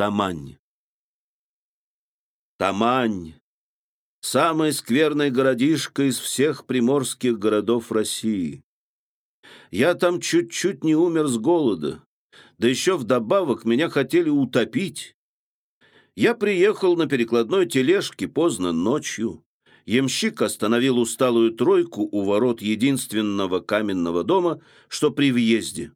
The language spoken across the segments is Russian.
Тамань. Тамань — самый скверный городишко из всех приморских городов России. Я там чуть-чуть не умер с голода, да еще вдобавок меня хотели утопить. Я приехал на перекладной тележке поздно ночью. Ямщик остановил усталую тройку у ворот единственного каменного дома, что при въезде.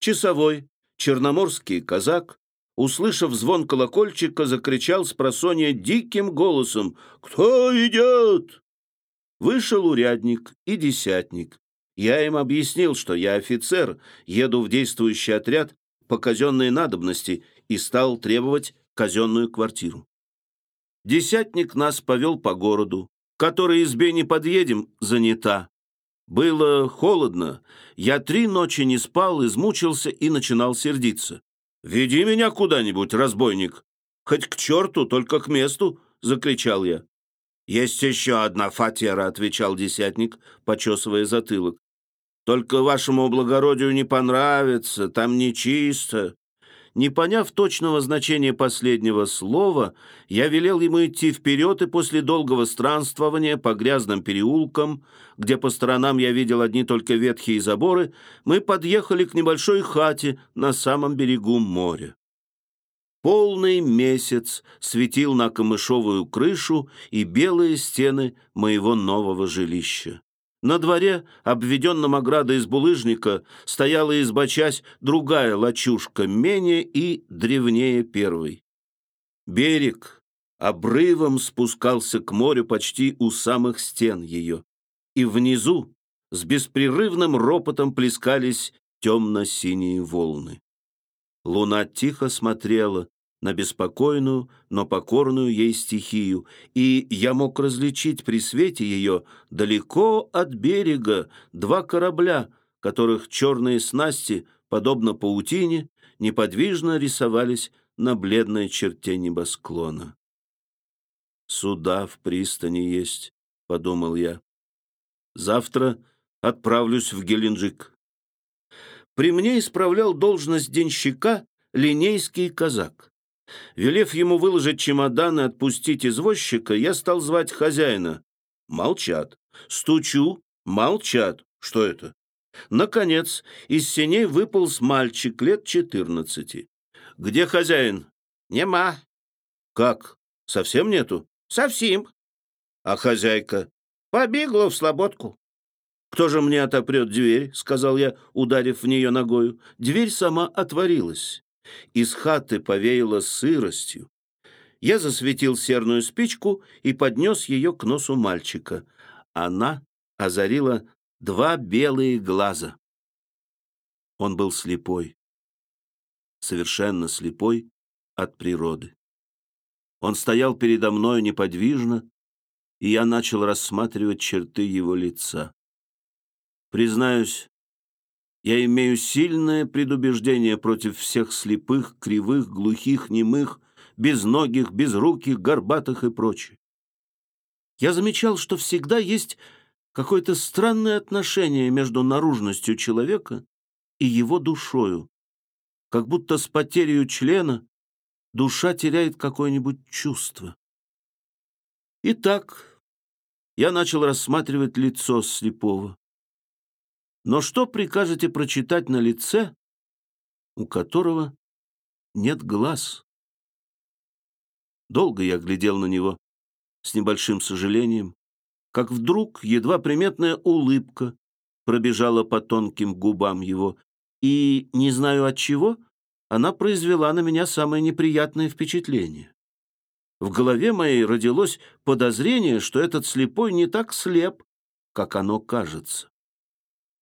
Часовой, черноморский казак, услышав звон колокольчика, закричал с просонья диким голосом «Кто идет?» Вышел урядник и десятник. Я им объяснил, что я офицер, еду в действующий отряд по казенной надобности и стал требовать казенную квартиру. Десятник нас повел по городу, которой избе не подъедем, занята. Было холодно, я три ночи не спал, измучился и начинал сердиться. «Веди меня куда-нибудь, разбойник! Хоть к черту, только к месту!» — закричал я. «Есть еще одна фатера», — отвечал десятник, почесывая затылок. «Только вашему благородию не понравится, там нечисто». Не поняв точного значения последнего слова, я велел ему идти вперед, и после долгого странствования по грязным переулкам, где по сторонам я видел одни только ветхие заборы, мы подъехали к небольшой хате на самом берегу моря. Полный месяц светил на камышовую крышу и белые стены моего нового жилища. На дворе, обведенном оградой из булыжника, стояла избочась другая лачушка, менее и древнее первой. Берег обрывом спускался к морю почти у самых стен ее, и внизу с беспрерывным ропотом плескались темно-синие волны. Луна тихо смотрела на беспокойную, но покорную ей стихию, и я мог различить при свете ее далеко от берега два корабля, которых черные снасти, подобно паутине, неподвижно рисовались на бледной черте небосклона. «Суда в пристани есть», — подумал я. «Завтра отправлюсь в Геленджик». При мне исправлял должность денщика линейский казак. Велев ему выложить чемодан и отпустить извозчика, я стал звать хозяина. Молчат. Стучу. Молчат. Что это? Наконец, из сеней выполз мальчик лет четырнадцати. «Где хозяин?» «Нема». «Как? Совсем нету?» «Совсем». «А хозяйка?» «Побегла в слободку». «Кто же мне отопрет дверь?» — сказал я, ударив в нее ногою. Дверь сама отворилась. Из хаты повеяло сыростью. Я засветил серную спичку и поднес ее к носу мальчика. Она озарила два белые глаза. Он был слепой, совершенно слепой от природы. Он стоял передо мной неподвижно, и я начал рассматривать черты его лица. Признаюсь, я имею сильное предубеждение против всех слепых, кривых, глухих, немых, безногих, безруких, горбатых и прочих. Я замечал, что всегда есть какое-то странное отношение между наружностью человека и его душою, как будто с потерей члена душа теряет какое-нибудь чувство. Итак, я начал рассматривать лицо слепого. Но что прикажете прочитать на лице, у которого нет глаз? Долго я глядел на него с небольшим сожалением, как вдруг едва приметная улыбка пробежала по тонким губам его, и, не знаю от чего, она произвела на меня самое неприятное впечатление. В голове моей родилось подозрение, что этот слепой не так слеп, как оно кажется.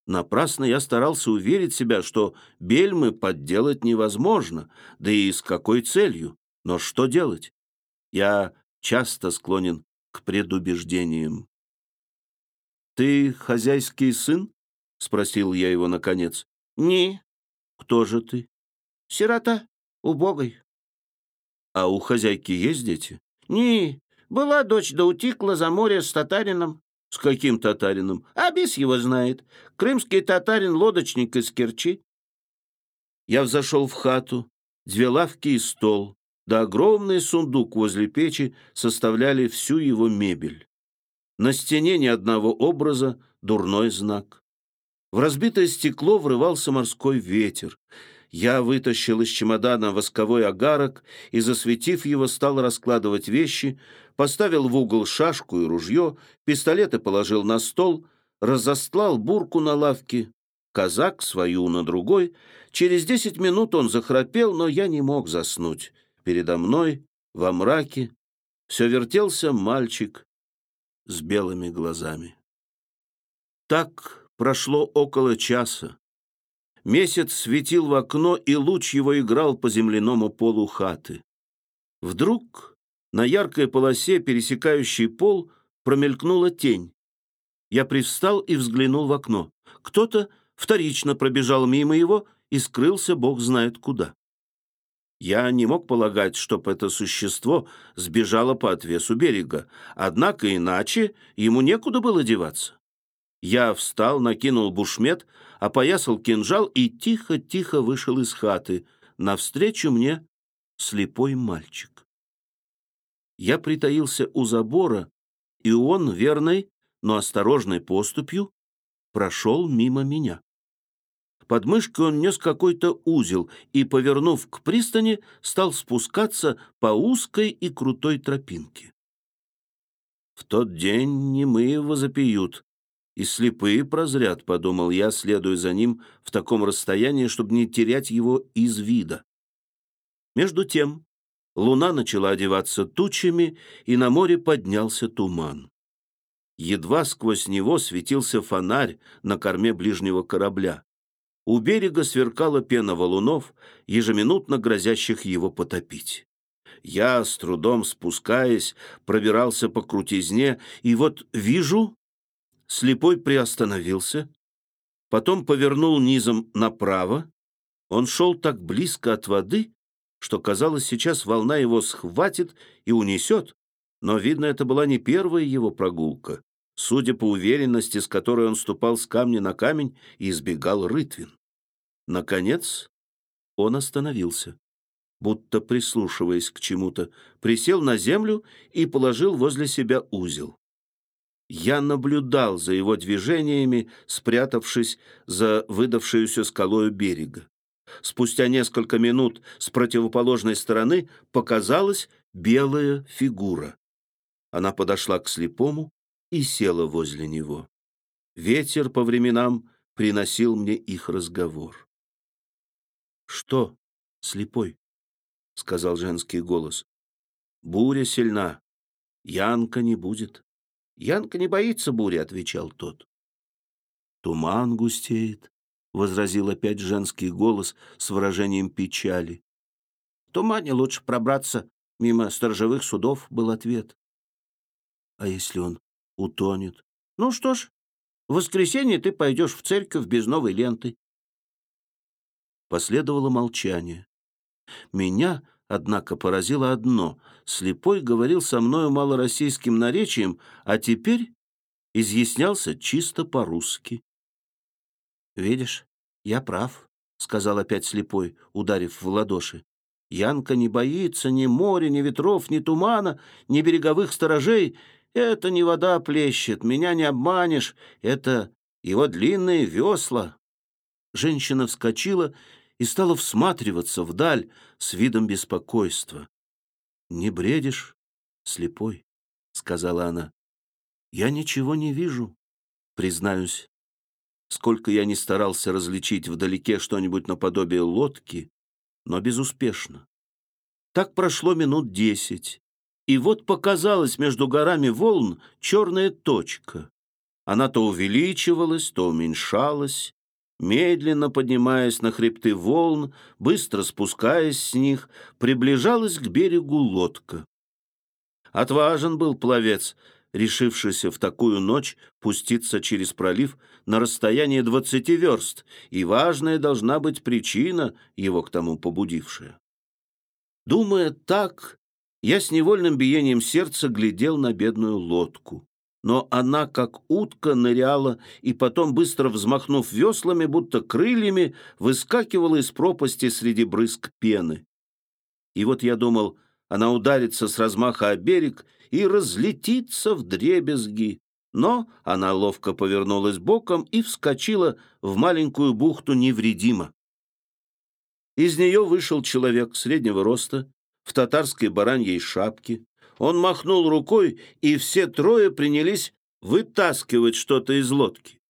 Напрасно я старался уверить себя, что бельмы подделать невозможно, да и с какой целью. Но что делать? Я часто склонен к предубеждениям. «Ты хозяйский сын?» — спросил я его наконец. «Не». «Кто же ты?» «Сирота, убогой». «А у хозяйки есть дети?» «Не, была дочь, да утикла за море с татарином». «С каким татарином?» «А бес его знает. Крымский татарин-лодочник из Керчи». Я взошел в хату, две лавки и стол, да огромный сундук возле печи составляли всю его мебель. На стене ни одного образа, дурной знак. В разбитое стекло врывался морской ветер. Я вытащил из чемодана восковой агарок и, засветив его, стал раскладывать вещи, поставил в угол шашку и ружье, пистолеты положил на стол, разостлал бурку на лавке, казак свою на другой. Через десять минут он захрапел, но я не мог заснуть. Передо мной, во мраке, все вертелся мальчик с белыми глазами. Так прошло около часа. Месяц светил в окно, и луч его играл по земляному полу хаты. Вдруг на яркой полосе, пересекающей пол, промелькнула тень. Я привстал и взглянул в окно. Кто-то вторично пробежал мимо его и скрылся бог знает куда. Я не мог полагать, чтоб это существо сбежало по отвесу берега, однако иначе ему некуда было деваться. Я встал, накинул бушмет, опоясал кинжал и тихо-тихо вышел из хаты. Навстречу мне слепой мальчик. Я притаился у забора, и он, верной, но осторожной поступью, прошел мимо меня. Под мышкой он нес какой-то узел и, повернув к пристани, стал спускаться по узкой и крутой тропинке. В тот день немые возопьют, и слепые прозрят, подумал я, следуя за ним в таком расстоянии, чтобы не терять его из вида. Между тем луна начала одеваться тучами, и на море поднялся туман. Едва сквозь него светился фонарь на корме ближнего корабля. У берега сверкала пена валунов, ежеминутно грозящих его потопить. Я, с трудом спускаясь, пробирался по крутизне, и вот вижу, слепой приостановился, потом повернул низом направо. Он шел так близко от воды, что, казалось, сейчас волна его схватит и унесет, но, видно, это была не первая его прогулка судя по уверенности, с которой он ступал с камня на камень и избегал рытвин. Наконец он остановился, будто прислушиваясь к чему-то, присел на землю и положил возле себя узел. Я наблюдал за его движениями, спрятавшись за выдавшуюся скалою берега. Спустя несколько минут с противоположной стороны показалась белая фигура. Она подошла к слепому, и села возле него. Ветер по временам приносил мне их разговор. «Что, слепой?» — сказал женский голос. «Буря сильна. Янка не будет». «Янка не боится бури», — отвечал тот. «Туман густеет», — возразил опять женский голос с выражением печали. «В тумане лучше пробраться мимо сторожевых судов», — был ответ. «А если он утонет. Ну что ж, в воскресенье ты пойдешь в церковь без новой ленты. Последовало молчание. Меня, однако, поразило одно. Слепой говорил со мною малороссийским наречием, а теперь изъяснялся чисто по-русски. «Видишь, я прав», — сказал опять слепой, ударив в ладоши. «Янка не боится ни моря, ни ветров, ни тумана, ни береговых сторожей. Это не вода плещет, меня не обманешь, это его длинные весла. Женщина вскочила и стала всматриваться вдаль с видом беспокойства. «Не бредишь, слепой», — сказала она. «Я ничего не вижу, признаюсь. Сколько я не старался различить вдалеке что-нибудь наподобие лодки, но безуспешно. Так прошло минут десять, и вот показалась между горами волн черная точка. Она то увеличивалась, то уменьшалась, медленно поднимаясь на хребты волн, быстро спускаясь с них, приближалась к берегу лодка. Отважен был пловец, решившийся в такую ночь пуститься через пролив на расстояние двадцати верст, и важная должна быть причина, его к тому побудившая. Думая так, я с невольным биением сердца глядел на бедную лодку. Но она, как утка, ныряла и потом, быстро взмахнув веслами, будто крыльями, выскакивала из пропасти среди брызг пены. И вот я думал, она ударится с размаха о берег и разлетится в дребезги. Но она ловко повернулась боком и вскочила в маленькую бухту невредимо. Из нее вышел человек среднего роста, в татарской бараньей шапке. Он махнул рукой, и все трое принялись вытаскивать что-то из лодки.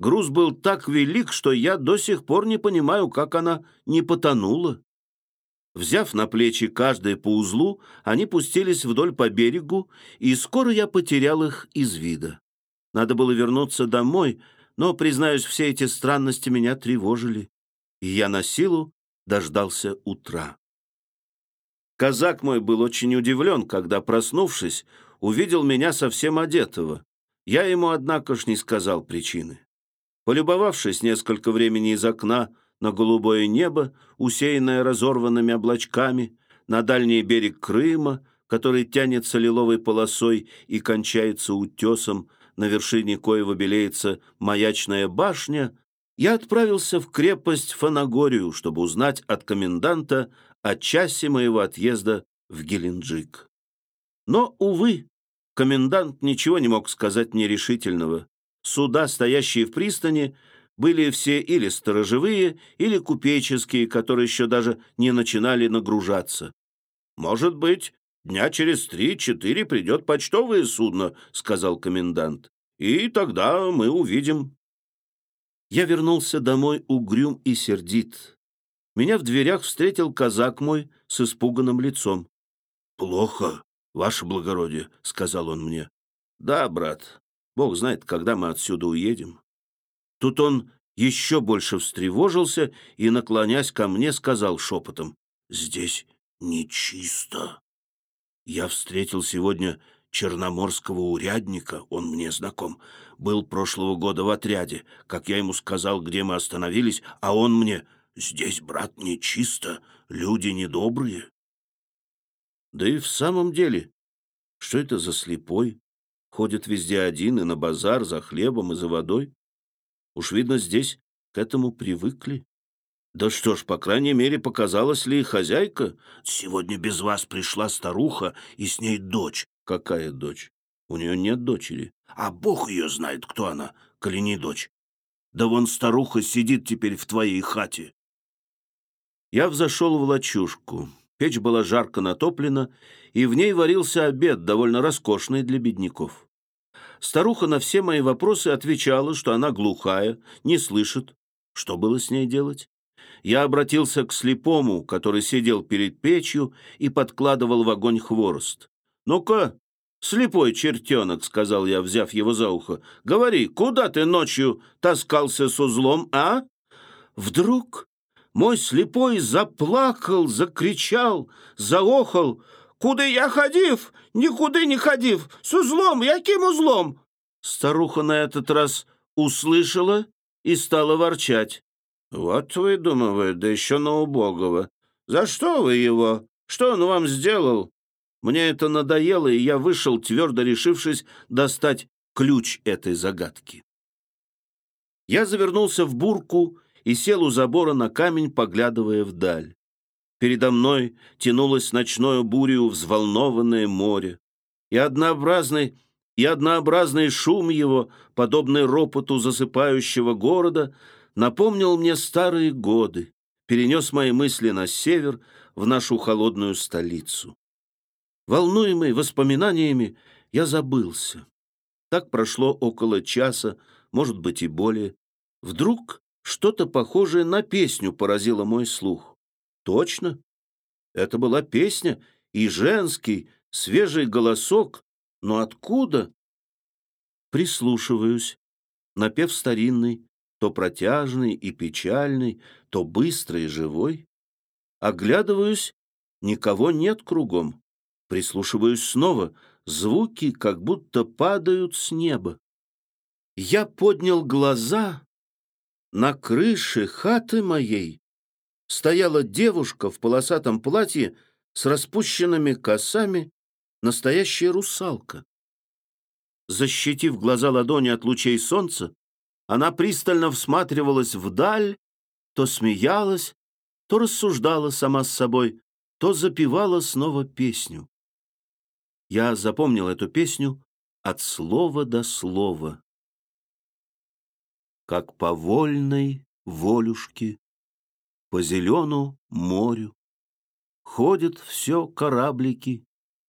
Груз был так велик, что я до сих пор не понимаю, как она не потонула. Взяв на плечи каждое по узлу, они пустились вдоль по берегу, и скоро я потерял их из вида. Надо было вернуться домой, но, признаюсь, все эти странности меня тревожили, и я на силу дождался утра. Казак мой был очень удивлен, когда, проснувшись, увидел меня совсем одетого. Я ему, однако ж, не сказал причины. Полюбовавшись несколько времени из окна на голубое небо, усеянное разорванными облачками, на дальний берег Крыма, который тянется лиловой полосой и кончается утесом, на вершине коего белеется маячная башня, я отправился в крепость Фанагорию, чтобы узнать от коменданта о часе моего отъезда в Геленджик. Но, увы, комендант ничего не мог сказать мне решительного. Суда, стоящие в пристани, были все или сторожевые, или купеческие, которые еще даже не начинали нагружаться. «Может быть, дня через три-четыре придет почтовое судно», — сказал комендант. «И тогда мы увидим». Я вернулся домой угрюм и сердит. Меня в дверях встретил казак мой с испуганным лицом. «Плохо, ваше благородие», — сказал он мне. «Да, брат, Бог знает, когда мы отсюда уедем». Тут он еще больше встревожился и, наклонясь ко мне, сказал шепотом, «Здесь нечисто. Я встретил сегодня черноморского урядника, он мне знаком, был прошлого года в отряде, как я ему сказал, где мы остановились, а он мне, здесь, брат, нечисто, люди недобрые. Да и в самом деле, что это за слепой? Ходит везде один и на базар за хлебом и за водой. Уж видно, здесь к этому привыкли. Да что ж, по крайней мере, показалась ли хозяйка? Сегодня без вас пришла старуха, и с ней дочь. Какая дочь? У нее нет дочери. А бог ее знает, кто она, коли не дочь. Да вон старуха сидит теперь в твоей хате. Я взошел в лачушку. Печь была жарко натоплена, и в ней варился обед, довольно роскошный для бедняков. Старуха на все мои вопросы отвечала, что она глухая, не слышит. Что было с ней делать? Я обратился к слепому, который сидел перед печью и подкладывал в огонь хворост. «Ну-ка, слепой чертенок», — сказал я, взяв его за ухо, — «говори, куда ты ночью таскался с узлом, а?» Вдруг мой слепой заплакал, закричал, заохал. «Куда я ходив? Никуда не ходив! С узлом! Яким узлом?» Старуха на этот раз услышала и стала ворчать. «Вот вы, думаю, да еще на убогого. За что вы его? Что он вам сделал?» Мне это надоело, и я вышел, твердо решившись достать ключ этой загадки. Я завернулся в бурку и сел у забора на камень, поглядывая вдаль. Передо мной тянулось ночное бурю взволнованное море, и однообразный, и однообразный шум его, подобный ропоту засыпающего города, напомнил мне старые годы, перенес мои мысли на север, в нашу холодную столицу. Волнуемый воспоминаниями, я забылся. Так прошло около часа, может быть и более. Вдруг что-то похожее на песню поразило мой слух. Точно, это была песня и женский, свежий голосок, но откуда? Прислушиваюсь. Напев старинный, то протяжный и печальный, то быстрый и живой. Оглядываюсь, никого нет кругом. Прислушиваюсь снова, звуки как будто падают с неба. Я поднял глаза на крыше хаты моей стояла девушка в полосатом платье с распущенными косами, настоящая русалка. Защитив глаза ладони от лучей солнца, она пристально всматривалась вдаль, то смеялась, то рассуждала сама с собой, то запевала снова песню. Я запомнил эту песню от слова до слова. Как по вольной волюшке, по зелену морю Ходят все кораблики,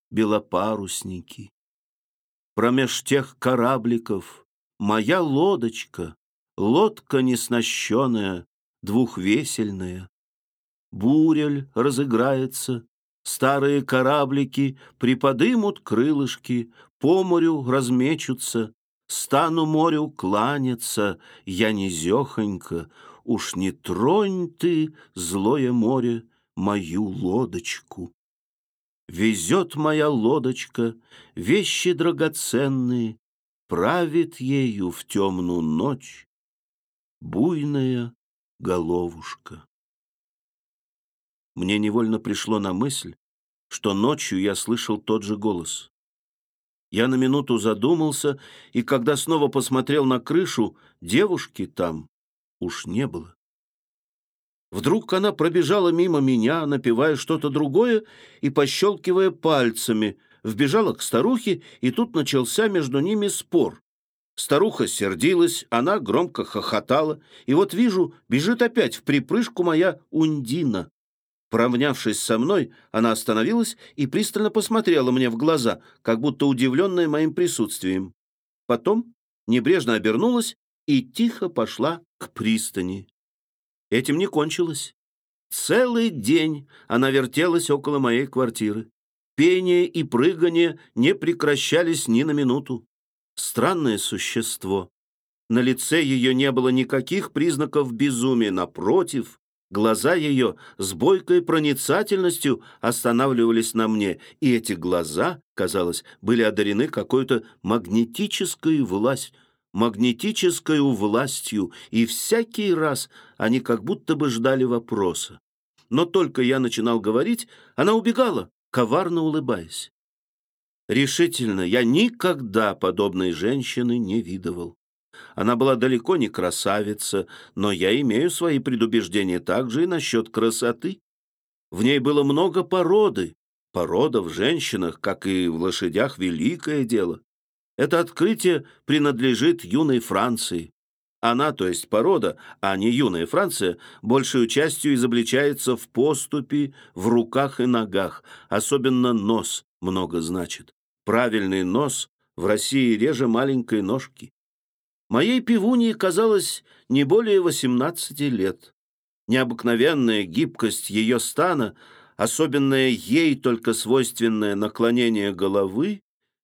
белопарусники. Промеж тех корабликов моя лодочка, Лодка неснащенная, двухвесельная. Бурель разыграется, старые кораблики Приподымут крылышки, по морю размечутся, Стану морю кланяться, я низехонько, Уж не тронь ты, злое море, мою лодочку. Везет моя лодочка вещи драгоценные, Правит ею в темную ночь буйная головушка. Мне невольно пришло на мысль, что ночью я слышал тот же голос. Я на минуту задумался, и когда снова посмотрел на крышу, девушки там уж не было. Вдруг она пробежала мимо меня, напевая что-то другое и пощелкивая пальцами, вбежала к старухе, и тут начался между ними спор. Старуха сердилась, она громко хохотала, и вот вижу, бежит опять в припрыжку моя Ундина. Поравнявшись со мной, она остановилась и пристально посмотрела мне в глаза, как будто удивленная моим присутствием. Потом небрежно обернулась и тихо пошла к пристани. Этим не кончилось. Целый день она вертелась около моей квартиры. Пение и прыгание не прекращались ни на минуту. Странное существо. На лице ее не было никаких признаков безумия. Напротив, глаза ее с бойкой проницательностью останавливались на мне, и эти глаза, казалось, были одарены какой-то магнетической властью, магнетической властью, и всякий раз они как будто бы ждали вопроса. Но только я начинал говорить, она убегала, коварно улыбаясь. Решительно, я никогда подобной женщины не видывал. Она была далеко не красавица, но я имею свои предубеждения также и насчет красоты. В ней было много породы. Порода в женщинах, как и в лошадях, великое дело. Это открытие принадлежит юной Франции. Она, то есть порода, а не юная Франция, большей частью изобличается в поступе, в руках и ногах. Особенно нос много значит. Правильный нос в России реже маленькой ножки. Моей пивунье казалось не более 18 лет. Необыкновенная гибкость ее стана, особенное ей только свойственное наклонение головы,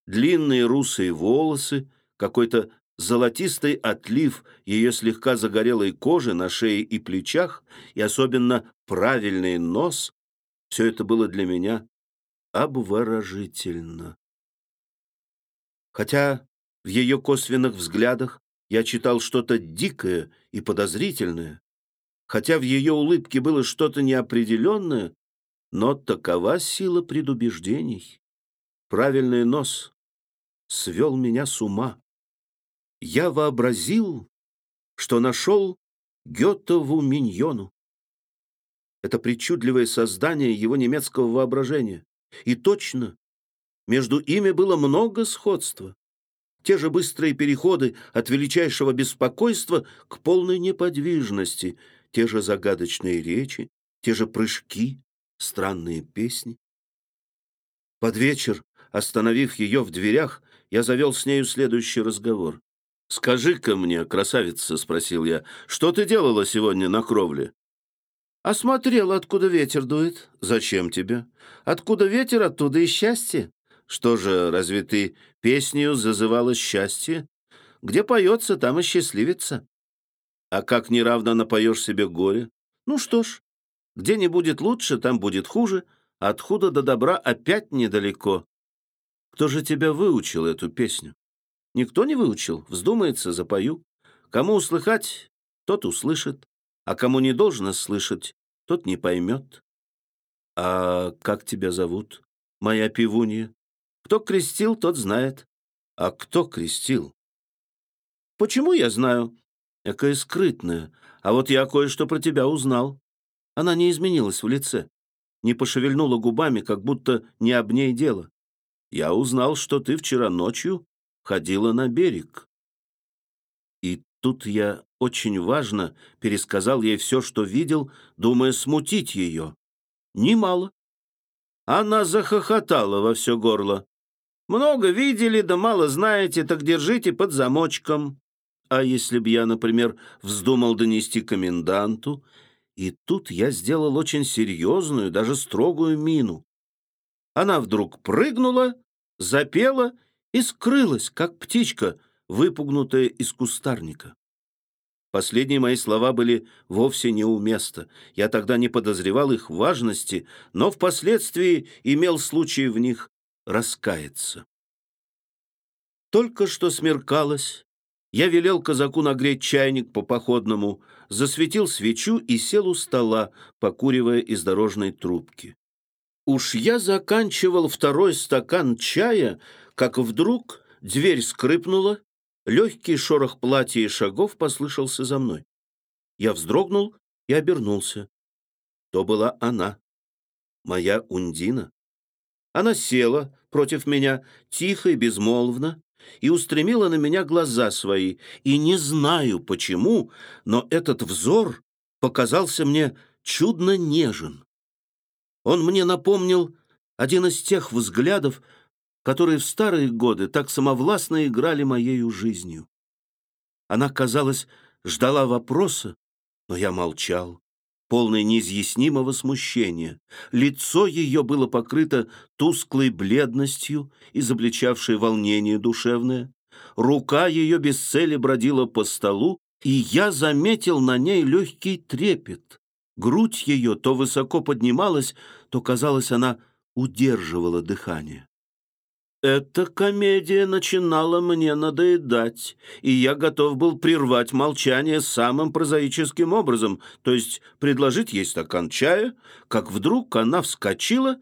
длинные русые волосы, какой-то золотистый отлив ее слегка загорелой кожи на шее и плечах и особенно правильный нос — все это было для меня обворожительно. Хотя в ее косвенных взглядах я читал что-то дикое и подозрительное, хотя в ее улыбке было что-то неопределенное, но такова сила предубеждений. Правильный нос, свел меня с ума. Я вообразил, что нашел Гетову миньону. Это причудливое создание его немецкого воображения. И точно, между ими было много сходства. Те же быстрые переходы от величайшего беспокойства к полной неподвижности, те же загадочные речи, те же прыжки, странные песни. Под вечер, остановив ее в дверях, я завел с нею следующий разговор. «Скажи-ка мне, красавица», — спросил я, — «что ты делала сегодня на кровле?» «Осмотрел, откуда ветер дует». «Зачем тебе?» «Откуда ветер, оттуда и счастье». «Что же, разве ты песнью зазывала счастье? Где поется, там и счастливится». «А как неравно напоешь себе горе?» «Ну что ж, где не будет лучше, там будет хуже, от худа до добра опять недалеко. Кто же тебя выучил эту песню? Никто не выучил. Вздумается, запою. Кому услыхать, тот услышит, а кому не должно слышать, тот не поймет. А как тебя зовут, моя пивунья? Кто крестил, тот знает. А кто крестил? Почему я знаю? Какая скрытная. А вот я кое-что про тебя узнал. Она не изменилась в лице. не пошевельнула губами, как будто не об ней дело. Я узнал, что ты вчера ночью ходила на берег. И тут я очень важно пересказал ей все, что видел, думая смутить ее. Немало. Она захохотала во все горло. «Много видели, да мало знаете, так держите под замочком». А если б я, например, вздумал донести коменданту, и тут я сделал очень серьезную, даже строгую мину. Она вдруг прыгнула, запела и скрылась, как птичка, выпугнутая из кустарника. Последние мои слова были вовсе не у места. Я тогда не подозревал их важности, но впоследствии имел случай в них раскаяться. Только что смеркалось, я велел казаку нагреть чайник по походному, засветил свечу и сел у стола, покуривая из дорожной трубки. Уж я заканчивал второй стакан чая, как вдруг дверь скрипнула, Легкий шорох платья и шагов послышался за мной. Я вздрогнул и обернулся. То была она, моя Ундина. Она села против меня, тихо и безмолвно, и устремила на меня глаза свои, и не знаю почему, но этот взор показался мне чудно нежен. Он мне напомнил один из тех взглядов, которые в старые годы так самовластно играли моею жизнью. Она, казалось, ждала вопроса, но я молчал, полный неизъяснимого смущения. Лицо ее было покрыто тусклой бледностью, изобличавшей волнение душевное. Рука ее без цели бродила по столу, и я заметил на ней легкий трепет. Грудь ее то высоко поднималась, то, казалось, она удерживала дыхание. Эта комедия начинала мне надоедать, и я готов был прервать молчание самым прозаическим образом, то есть предложить ей стакан чая, как вдруг она вскочила,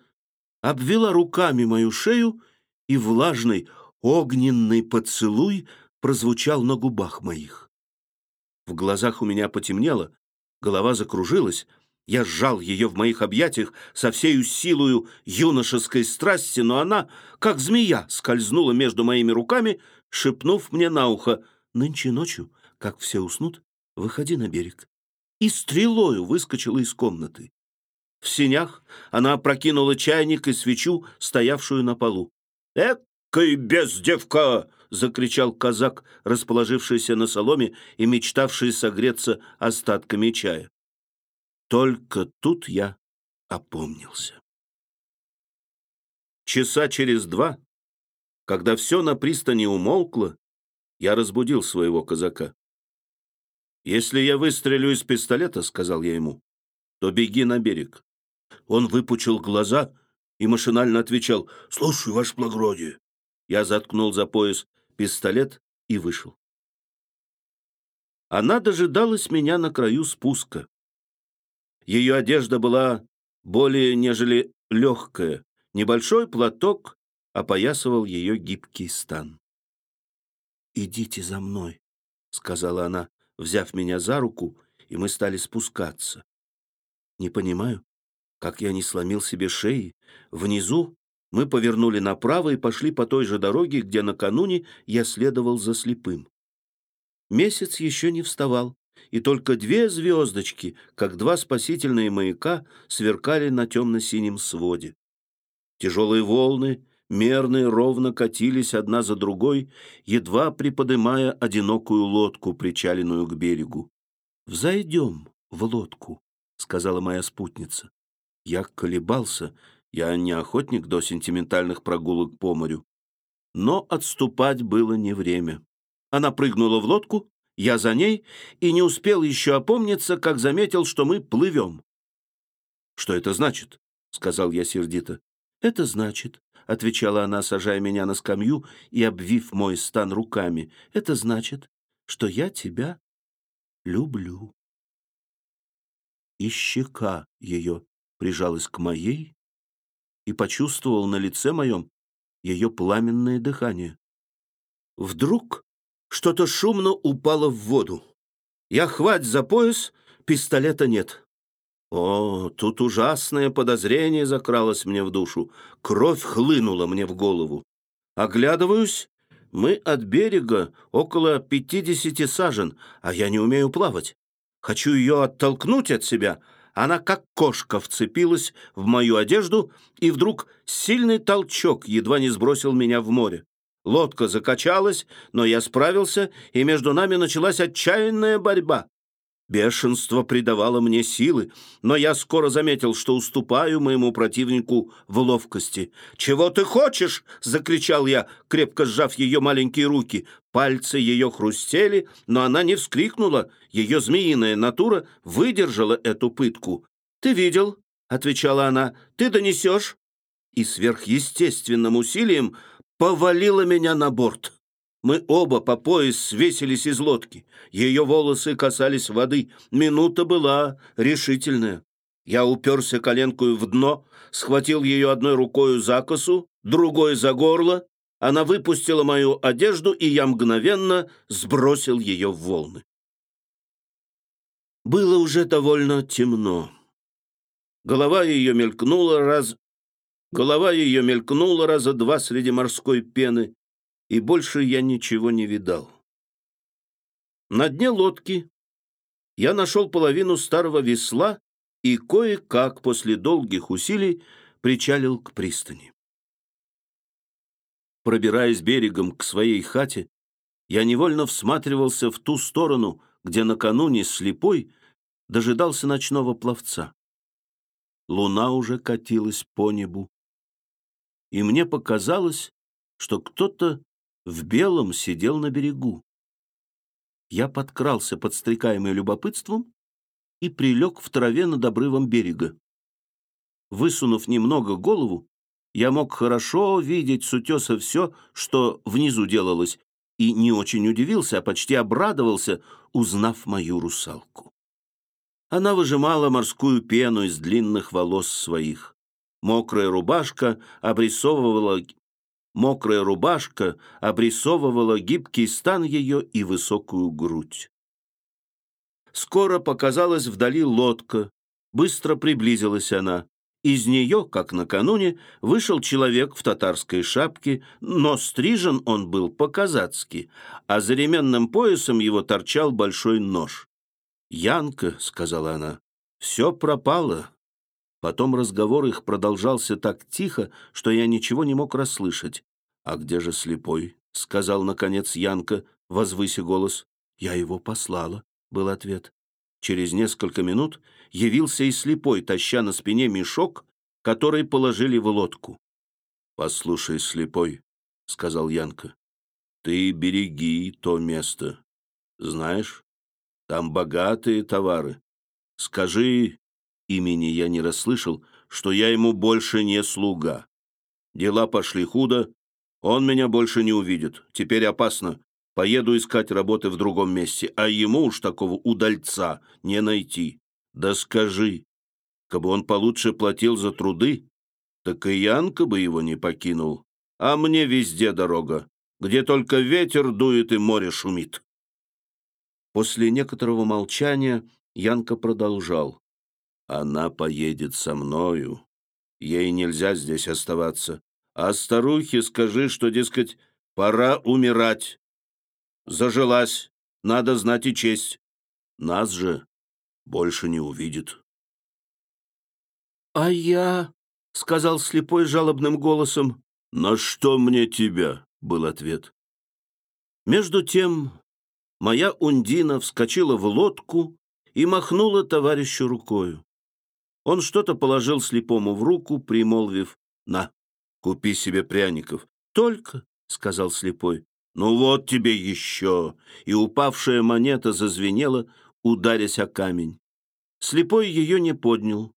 обвела руками мою шею, и влажный огненный поцелуй прозвучал на губах моих. В глазах у меня потемнело, голова закружилась, я сжал ее в моих объятиях со всею силою юношеской страсти, но она, как змея, скользнула между моими руками, шепнув мне на ухо «Нынче ночью, как все уснут, выходи на берег». И стрелою выскочила из комнаты. В синях она опрокинула чайник и свечу, стоявшую на полу. «Экой бездевка!» — закричал казак, расположившийся на соломе и мечтавший согреться остатками чая. Только тут я опомнился. Часа через два, когда все на пристани умолкло, я разбудил своего казака. «Если я выстрелю из пистолета, — сказал я ему, — то беги на берег». Он выпучил глаза и машинально отвечал «Слушай, ваше благородие». Я заткнул за пояс пистолет и вышел. Она дожидалась меня на краю спуска. Ее одежда была более нежели легкая. Небольшой платок опоясывал ее гибкий стан. «Идите за мной», — сказала она, взяв меня за руку, и мы стали спускаться. Не понимаю, как я не сломил себе шеи. Внизу мы повернули направо и пошли по той же дороге, где накануне я следовал за слепым. Месяц еще не вставал и только две звездочки, как два спасительные маяка, сверкали на темно-синем своде. Тяжелые волны, мерные, ровно катились одна за другой, едва приподымая одинокую лодку, причаленную к берегу. «Взойдем в лодку», — сказала моя спутница. Я колебался, я не охотник до сентиментальных прогулок по морю. Но отступать было не время. Она прыгнула в лодку, я за ней и не успел еще опомниться, как заметил, что мы плывем. «Что это значит?» — сказал я сердито. «Это значит», — отвечала она, сажая меня на скамью и обвив мой стан руками, «это значит, что я тебя люблю». И щека ее прижалась к моей и почувствовал на лице моем ее пламенное дыхание. Вдруг что-то шумно упало в воду. Я хвать за пояс, пистолета нет. О, тут ужасное подозрение закралось мне в душу. Кровь хлынула мне в голову. Оглядываюсь, мы от берега около пятидесяти сажен, а я не умею плавать. Хочу ее оттолкнуть от себя. Она, как кошка, вцепилась в мою одежду, и вдруг сильный толчок едва не сбросил меня в море. Лодка закачалась, но я справился, и между нами началась отчаянная борьба. Бешенство придавало мне силы, но я скоро заметил, что уступаю моему противнику в ловкости. «Чего ты хочешь?» — закричал я, крепко сжав ее маленькие руки. Пальцы ее хрустели, но она не вскрикнула. Ее змеиная натура выдержала эту пытку. «Ты видел?» — отвечала она. «Ты донесешь?» И сверхъестественным усилием повалила меня на борт. Мы оба по пояс свесились из лодки. Ее волосы касались воды. Минута была решительная. Я уперся коленкою в дно, схватил ее одной рукою за косу, другой за горло. Она выпустила мою одежду, и я мгновенно сбросил ее в волны. Было уже довольно темно. Голова ее мелькнула раз... Голова ее мелькнула раза два среди морской пены, и больше я ничего не видал. На дне лодки я нашел половину старого весла и кое-как после долгих усилий причалил к пристани. Пробираясь берегом к своей хате, я невольно всматривался в ту сторону, где накануне слепой дожидался ночного пловца. Луна уже катилась по небу, и мне показалось, что кто-то в белом сидел на берегу. Я подкрался, подстрекаемый любопытством, и прилег в траве над обрывом берега. Высунув немного голову, я мог хорошо видеть с утеса все, что внизу делалось, и не очень удивился, а почти обрадовался, узнав мою русалку. Она выжимала морскую пену из длинных волос своих. Мокрая рубашка обрисовывала Мокрая рубашка обрисовывала гибкий стан ее и высокую грудь. Скоро показалась вдали лодка. Быстро приблизилась она. Из нее, как накануне, вышел человек в татарской шапке, но стрижен он был по-казацки, а за ременным поясом его торчал большой нож. «Янка», — сказала она, — «все пропало». Потом разговор их продолжался так тихо, что я ничего не мог расслышать. «А где же слепой?» — сказал, наконец, Янка, возвыся голос. «Я его послала», — был ответ. Через несколько минут явился и слепой, таща на спине мешок, который положили в лодку. «Послушай, слепой», — сказал Янка, — «ты береги то место. Знаешь, там богатые товары. Скажи, имени я не расслышал, что я ему больше не слуга. Дела пошли худо, он меня больше не увидит. Теперь опасно. Поеду искать работы в другом месте, а ему уж такого удальца не найти. Да скажи, кабы он получше платил за труды, так и Янка бы его не покинул. А мне везде дорога, где только ветер дует и море шумит. После некоторого молчания Янка продолжал. Она поедет со мною. Ей нельзя здесь оставаться. А старухе скажи, что, дескать, пора умирать. Зажилась, надо знать и честь. Нас же больше не увидит. «А я...» — сказал слепой жалобным голосом. «На что мне тебя?» — был ответ. Между тем моя Ундина вскочила в лодку и махнула товарищу рукою. Он что-то положил слепому в руку, примолвив «на». Купи себе пряников. Только, — сказал слепой. Ну вот тебе еще. И упавшая монета зазвенела, ударясь о камень. Слепой ее не поднял.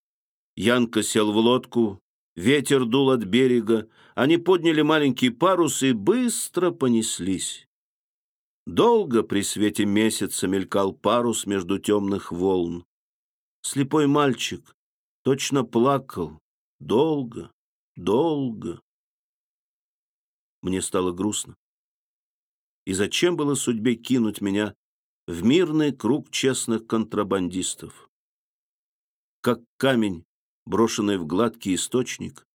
Янка сел в лодку, ветер дул от берега, они подняли маленький парус и быстро понеслись. Долго при свете месяца мелькал парус между темных волн. Слепой мальчик точно плакал, долго, долго. Мне стало грустно. И зачем было судьбе кинуть меня в мирный круг честных контрабандистов? как камень, брошенный в гладкий источник.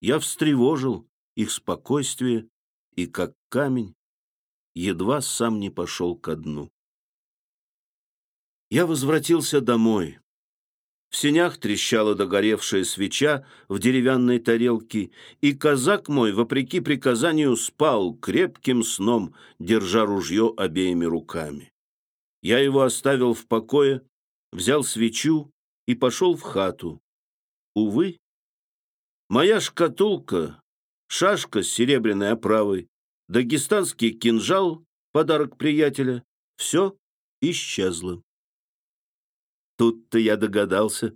Я встревожил их спокойствие и, как камень, едва сам не пошел ко дну. Я возвратился домой. В сенях трещала догоревшая свеча в деревянной тарелке, и казак мой, вопреки приказанию, спал крепким сном, держа ружье обеими руками. Я его оставил в покое, взял свечу и пошел в хату. Увы, моя шкатулка, шашка с серебряной оправой, дагестанский кинжал, подарок приятеля, все исчезло. Тут-то я догадался,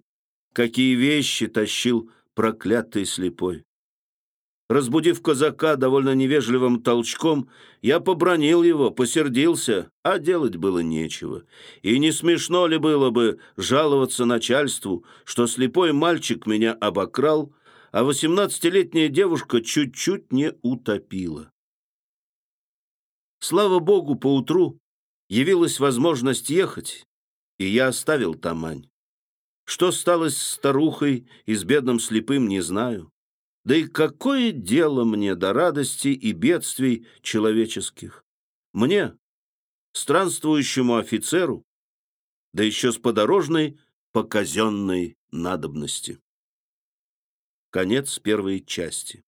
какие вещи тащил проклятый слепой. Разбудив казака довольно невежливым толчком, я побронил его, посердился, а делать было нечего. И не смешно ли было бы жаловаться начальству, что слепой мальчик меня обокрал, а восемнадцатилетняя девушка чуть-чуть не утопила. Слава богу, поутру явилась возможность ехать, и я оставил Тамань. Что стало с старухой и с бедным слепым, не знаю. Да и какое дело мне до радости и бедствий человеческих? Мне, странствующему офицеру, да еще с подорожной по казенной надобности. Конец первой части.